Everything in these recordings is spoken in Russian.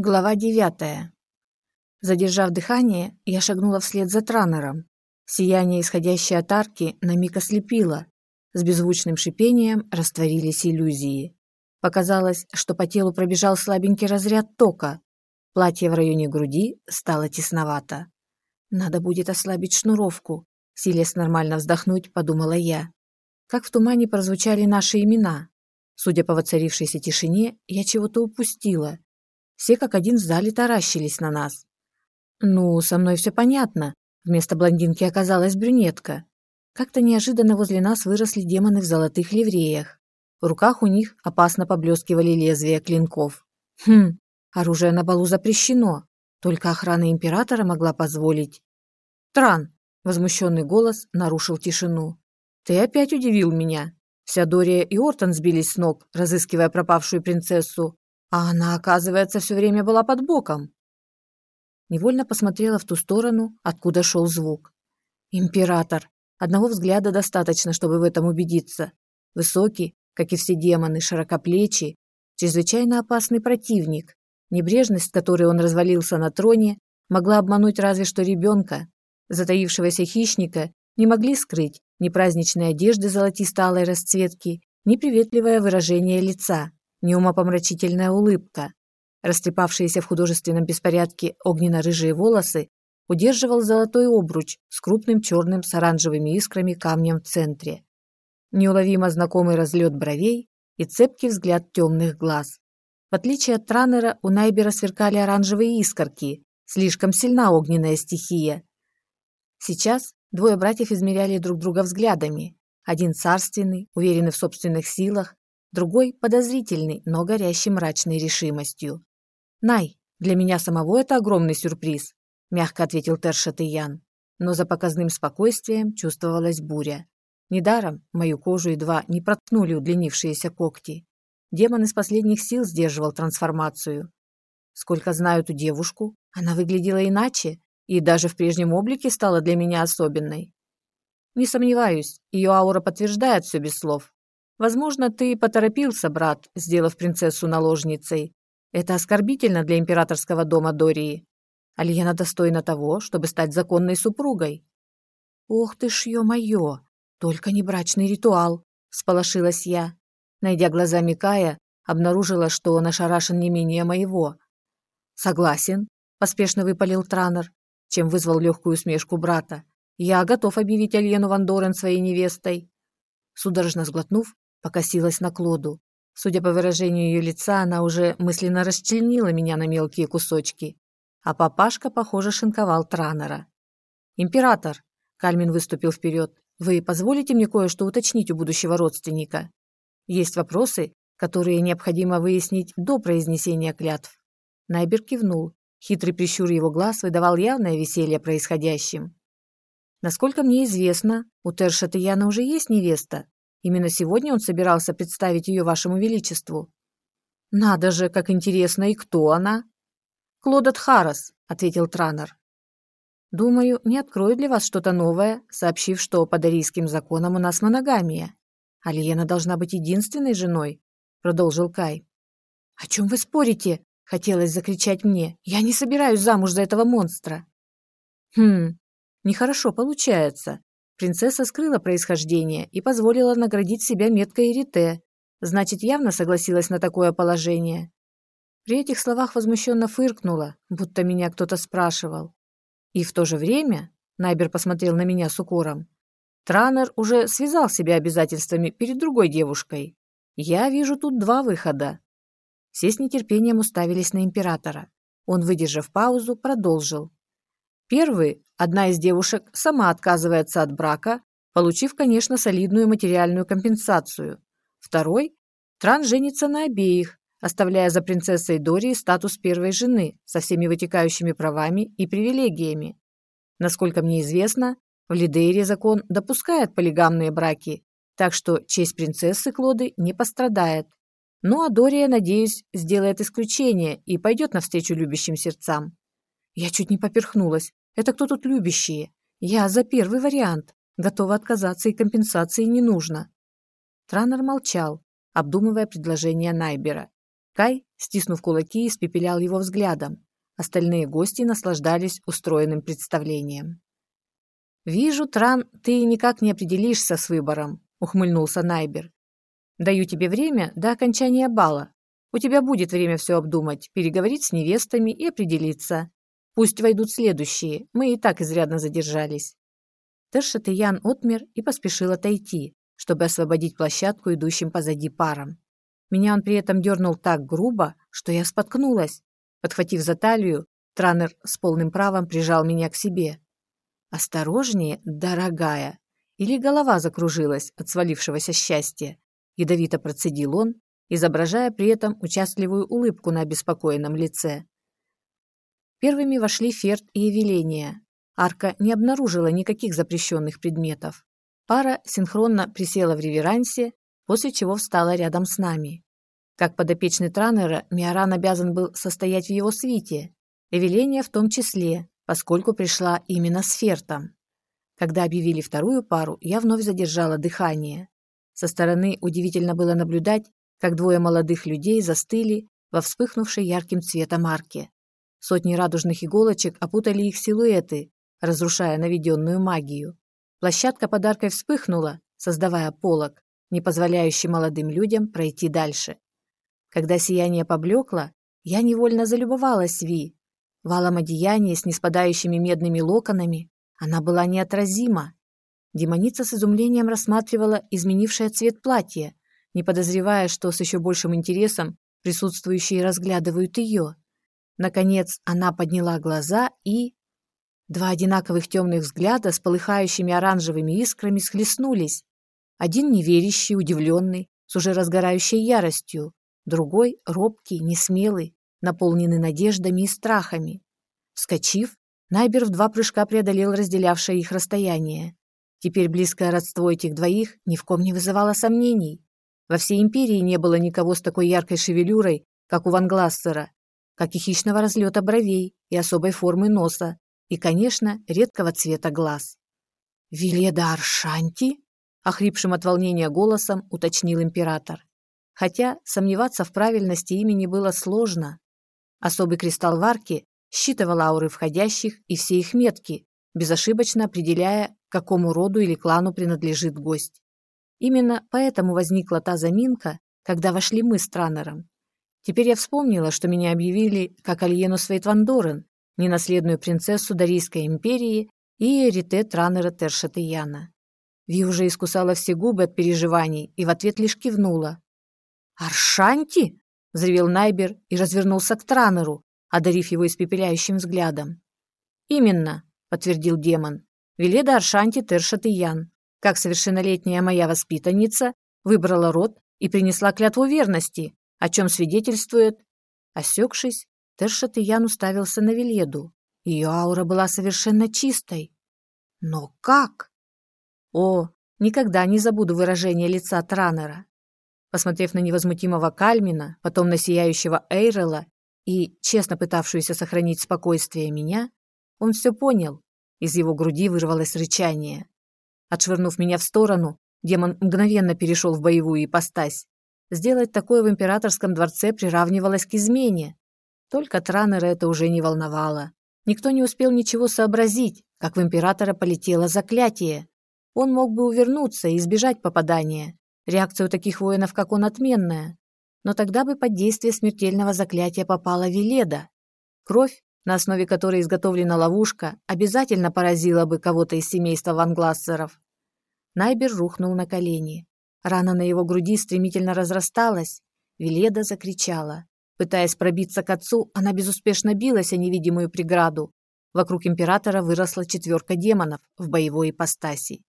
Глава девятая. Задержав дыхание, я шагнула вслед за Транером. Сияние, исходящее от арки, на миг ослепило. С беззвучным шипением растворились иллюзии. Показалось, что по телу пробежал слабенький разряд тока. Платье в районе груди стало тесновато. Надо будет ослабить шнуровку. Силясь нормально вздохнуть, подумала я. Как в тумане прозвучали наши имена. Судя по воцарившейся тишине, я чего-то упустила. Все как один в зале таращились на нас. Ну, со мной все понятно. Вместо блондинки оказалась брюнетка. Как-то неожиданно возле нас выросли демоны в золотых ливреях. В руках у них опасно поблескивали лезвия клинков. Хм, оружие на балу запрещено. Только охрана императора могла позволить. «Тран!» – возмущенный голос нарушил тишину. «Ты опять удивил меня. Вся Дория и Ортон сбились с ног, разыскивая пропавшую принцессу, а она, оказывается, все время была под боком. Невольно посмотрела в ту сторону, откуда шел звук. Император. Одного взгляда достаточно, чтобы в этом убедиться. Высокий, как и все демоны, широкоплечий, чрезвычайно опасный противник. Небрежность, с которой он развалился на троне, могла обмануть разве что ребенка. Затаившегося хищника не могли скрыть ни праздничные одежды золотисто-алой расцветки, ни приветливое выражение лица неумопомрачительная улыбка. Растрепавшиеся в художественном беспорядке огненно-рыжие волосы удерживал золотой обруч с крупным черным с оранжевыми искрами камнем в центре. Неуловимо знакомый разлет бровей и цепкий взгляд темных глаз. В отличие от Транера, у Найбера сверкали оранжевые искорки, слишком сильна огненная стихия. Сейчас двое братьев измеряли друг друга взглядами. Один царственный, уверенный в собственных силах, другой подозрительный, но горящий мрачной решимостью. «Най, для меня самого это огромный сюрприз», – мягко ответил Тершатыян. Но за показным спокойствием чувствовалась буря. Недаром мою кожу едва не проткнули удлинившиеся когти. Демон из последних сил сдерживал трансформацию. Сколько знаю эту девушку, она выглядела иначе и даже в прежнем облике стала для меня особенной. Не сомневаюсь, ее аура подтверждает все без слов. Возможно, ты поторопился, брат, сделав принцессу наложницей. Это оскорбительно для императорского дома Дории. Альена достойна того, чтобы стать законной супругой. Ох ты ж, ё-моё, только не брачный ритуал, сполошилась я. Найдя глазами Кая, обнаружила, что он ошарашен не менее моего. Согласен, поспешно выпалил Транер, чем вызвал легкую усмешку брата. Я готов объявить Альену Вандорен своей невестой. Судорожно сглотнув, Покосилась на Клоду. Судя по выражению ее лица, она уже мысленно расчленила меня на мелкие кусочки. А папашка, похоже, шинковал Транера. «Император!» – Кальмин выступил вперед. «Вы позволите мне кое-что уточнить у будущего родственника? Есть вопросы, которые необходимо выяснить до произнесения клятв». Найбер кивнул. Хитрый прищур его глаз выдавал явное веселье происходящим. «Насколько мне известно, у Тершатаяна уже есть невеста», Именно сегодня он собирался представить ее вашему величеству. Надо же, как интересно, и кто она? Клодот Харрес, ответил Транер. Думаю, не открою для вас что-то новое, сообщив, что по дарийским законам у нас моногамия. Алиена должна быть единственной женой, продолжил Кай. О чем вы спорите? Хотелось закричать мне. Я не собираюсь замуж за этого монстра. Хм, нехорошо получается. Принцесса скрыла происхождение и позволила наградить себя меткой Ирите, значит, явно согласилась на такое положение. При этих словах возмущенно фыркнула, будто меня кто-то спрашивал. И в то же время, Найбер посмотрел на меня с укором, Транер уже связал себя обязательствами перед другой девушкой. Я вижу тут два выхода. Все с нетерпением уставились на императора. Он, выдержав паузу, продолжил. Первый Одна из девушек сама отказывается от брака, получив, конечно, солидную материальную компенсацию. Второй – Тран женится на обеих, оставляя за принцессой Дории статус первой жены со всеми вытекающими правами и привилегиями. Насколько мне известно, в Лидейре закон допускает полигамные браки, так что честь принцессы Клоды не пострадает. Ну а Дория, надеюсь, сделает исключение и пойдет навстречу любящим сердцам. Я чуть не поперхнулась. Это кто тут любящие? Я за первый вариант. Готова отказаться и компенсации не нужно. Транер молчал, обдумывая предложение Найбера. Кай, стиснув кулаки, испепелял его взглядом. Остальные гости наслаждались устроенным представлением. «Вижу, Тран, ты никак не определишься с выбором», — ухмыльнулся Найбер. «Даю тебе время до окончания бала. У тебя будет время все обдумать, переговорить с невестами и определиться. Пусть войдут следующие, мы и так изрядно задержались». Тершет и Ян отмер и поспешил отойти, чтобы освободить площадку идущим позади парам. Меня он при этом дернул так грубо, что я споткнулась. Подхватив за талию, Транер с полным правом прижал меня к себе. «Осторожнее, дорогая!» Или голова закружилась от свалившегося счастья. Ядовито процедил он, изображая при этом участливую улыбку на обеспокоенном лице. Первыми вошли Ферд и Евеления. Арка не обнаружила никаких запрещенных предметов. Пара синхронно присела в реверансе, после чего встала рядом с нами. Как подопечный Транера, Миоран обязан был состоять в его свите, Эвеления в том числе, поскольку пришла именно с Фертом. Когда объявили вторую пару, я вновь задержала дыхание. Со стороны удивительно было наблюдать, как двое молодых людей застыли во вспыхнувшей ярким цветом арке. Сотни радужных иголочек опутали их силуэты, разрушая наведенную магию. Площадка подаркой вспыхнула, создавая полог, не позволяющий молодым людям пройти дальше. Когда сияние поблекло, я невольно залюбовалась Ви, Валом одеяния с неспадающими медными локонами она была неотразима. Демоница с изумлением рассматривала изменившее цвет платья, не подозревая, что с еще большим интересом присутствующие разглядывают ее. Наконец она подняла глаза и... Два одинаковых темных взгляда с полыхающими оранжевыми искрами схлестнулись. Один неверящий, удивленный, с уже разгорающей яростью, другой — робкий, несмелый, наполненный надеждами и страхами. Вскочив, Найбер в два прыжка преодолел разделявшее их расстояние. Теперь близкое родство этих двоих ни в ком не вызывало сомнений. Во всей империи не было никого с такой яркой шевелюрой, как у Ван Глассера, как и хищного разлета бровей и особой формы носа, и, конечно, редкого цвета глаз. «Виледа Аршанти?» — охрипшим от волнения голосом уточнил император. Хотя сомневаться в правильности имени было сложно. Особый кристалл варки считывал ауры входящих и все их метки, безошибочно определяя, какому роду или клану принадлежит гость. Именно поэтому возникла та заминка, когда вошли мы с Транером. Теперь я вспомнила, что меня объявили как Альену Свейтвандорен, ненаследную принцессу Дарийской империи и Эрите Транера Тершатыяна. Ви уже искусала все губы от переживаний и в ответ лишь кивнула. «Аршанти?» — взревел Найбер и развернулся к Транеру, одарив его испепеляющим взглядом. «Именно», — подтвердил демон, — «Веледа Аршанти Тершатыян, как совершеннолетняя моя воспитанница, выбрала род и принесла клятву верности, о чем свидетельствует...» Осекшись, Тершатыян уставился на Веледу. Ее аура была совершенно чистой. «Но как?» «О, никогда не забуду выражение лица Транера. Посмотрев на невозмутимого Кальмина, потом на сияющего Эйрела и честно пытавшуюся сохранить спокойствие меня, он все понял. Из его груди вырвалось рычание. Отшвырнув меня в сторону, демон мгновенно перешел в боевую ипостась. Сделать такое в императорском дворце приравнивалось к измене. Только Транера это уже не волновало. Никто не успел ничего сообразить, как в императора полетело заклятие. Он мог бы увернуться и избежать попадания, Реакция у таких воинов, как он, отменная. Но тогда бы под действие смертельного заклятия попала Веледа. Кровь, на основе которой изготовлена ловушка, обязательно поразила бы кого-то из семейства ванглассеров. Найбер рухнул на колени. Рана на его груди стремительно разрасталась. Веледа закричала. Пытаясь пробиться к отцу, она безуспешно билась о невидимую преграду. Вокруг императора выросла четверка демонов в боевой ипостаси.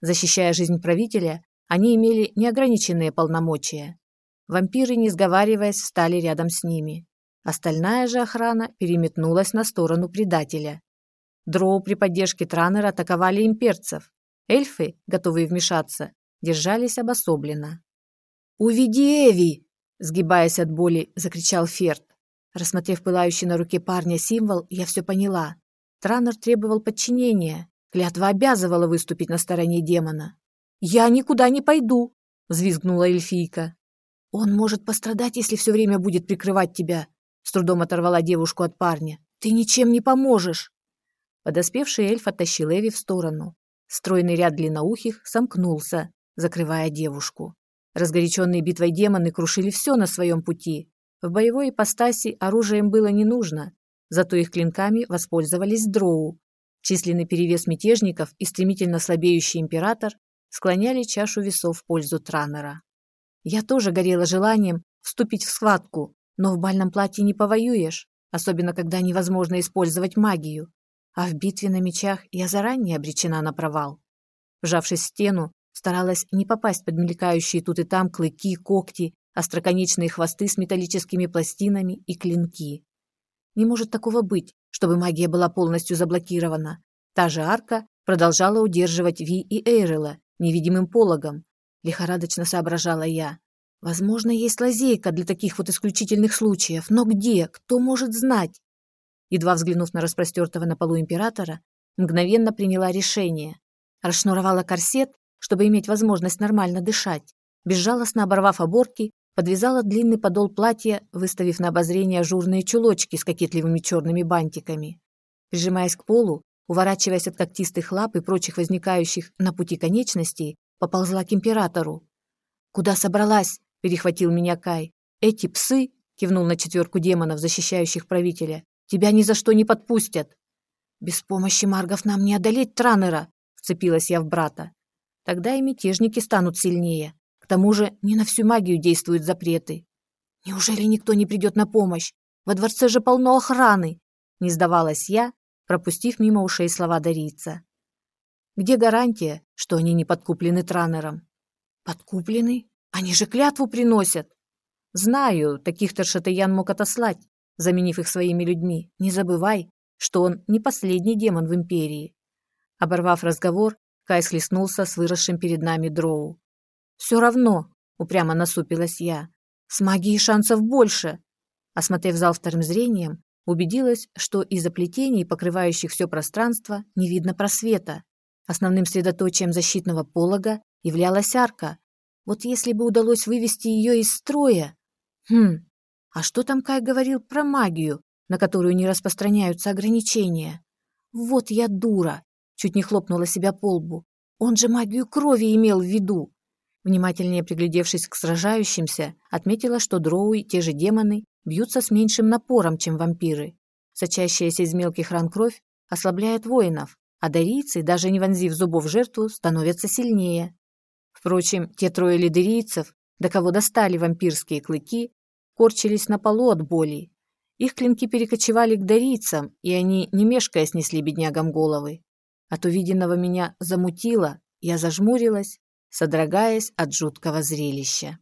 Защищая жизнь правителя, они имели неограниченные полномочия. Вампиры, не сговариваясь, встали рядом с ними. Остальная же охрана переметнулась на сторону предателя. Дроу при поддержке Транера атаковали имперцев. Эльфы, готовые вмешаться, держались обособленно. «Уведи Эви!» – сгибаясь от боли, закричал Ферд. Рассмотрев пылающий на руке парня символ, я все поняла. Транер требовал подчинения. Клятва обязывала выступить на стороне демона. «Я никуда не пойду!» – взвизгнула эльфийка. «Он может пострадать, если все время будет прикрывать тебя», с трудом оторвала девушку от парня. «Ты ничем не поможешь!» Подоспевший эльф оттащил Эви в сторону. Стройный ряд длинноухих сомкнулся, закрывая девушку. Разгоряченные битвой демоны крушили все на своем пути. В боевой ипостаси оружием было не нужно, зато их клинками воспользовались дроу. Численный перевес мятежников и стремительно слабеющий император склоняли чашу весов в пользу Транера. Я тоже горела желанием вступить в схватку, но в бальном платье не повоюешь, особенно когда невозможно использовать магию. А в битве на мечах я заранее обречена на провал. Вжавшись в стену, старалась не попасть под мелькающие тут и там клыки, когти, остроконечные хвосты с металлическими пластинами и клинки. Не может такого быть, чтобы магия была полностью заблокирована. Та же арка продолжала удерживать Ви и Эйрела невидимым пологом. Лихорадочно соображала я. Возможно, есть лазейка для таких вот исключительных случаев, но где? Кто может знать? Едва взглянув на распростертого на полу императора, мгновенно приняла решение. Расшнуровала корсет, чтобы иметь возможность нормально дышать. Безжалостно оборвав оборки, подвязала длинный подол платья, выставив на обозрение ажурные чулочки с кокетливыми черными бантиками. Прижимаясь к полу, уворачиваясь от когтистых лап и прочих возникающих на пути конечностей, поползла к императору. «Куда собралась?» перехватил меня Кай. Эти псы, кивнул на четверку демонов, защищающих правителя, тебя ни за что не подпустят. Без помощи маргов нам не одолеть Транера, вцепилась я в брата. Тогда и мятежники станут сильнее. К тому же не на всю магию действуют запреты. Неужели никто не придет на помощь? Во дворце же полно охраны, не сдавалась я, пропустив мимо ушей слова дарийца. Где гарантия, что они не подкуплены Транером? Подкуплены? Они же клятву приносят. Знаю, таких-то Шатаян мог отослать, заменив их своими людьми. Не забывай, что он не последний демон в Империи. Оборвав разговор, Кай схлестнулся с выросшим перед нами дроу. «Все равно», — упрямо насупилась я, — «с магией шансов больше». Осмотрев зал вторым зрением, убедилась, что из оплетений, покрывающих все пространство, не видно просвета. Основным средоточием защитного полога являлась арка, вот если бы удалось вывести ее из строя... Хм, а что там Кай говорил про магию, на которую не распространяются ограничения? Вот я дура, чуть не хлопнула себя по лбу. Он же магию крови имел в виду. Внимательнее приглядевшись к сражающимся, отметила, что дроуи, те же демоны, бьются с меньшим напором, чем вампиры. Сочащаяся из мелких ран кровь ослабляет воинов, а дарийцы, даже не вонзив зубов жертву, становятся сильнее. Впрочем, те трое лидерийцев, до кого достали вампирские клыки, корчились на полу от боли. Их клинки перекочевали к дарийцам, и они, не мешкая, снесли беднягам головы. От увиденного меня замутило, я зажмурилась, содрогаясь от жуткого зрелища.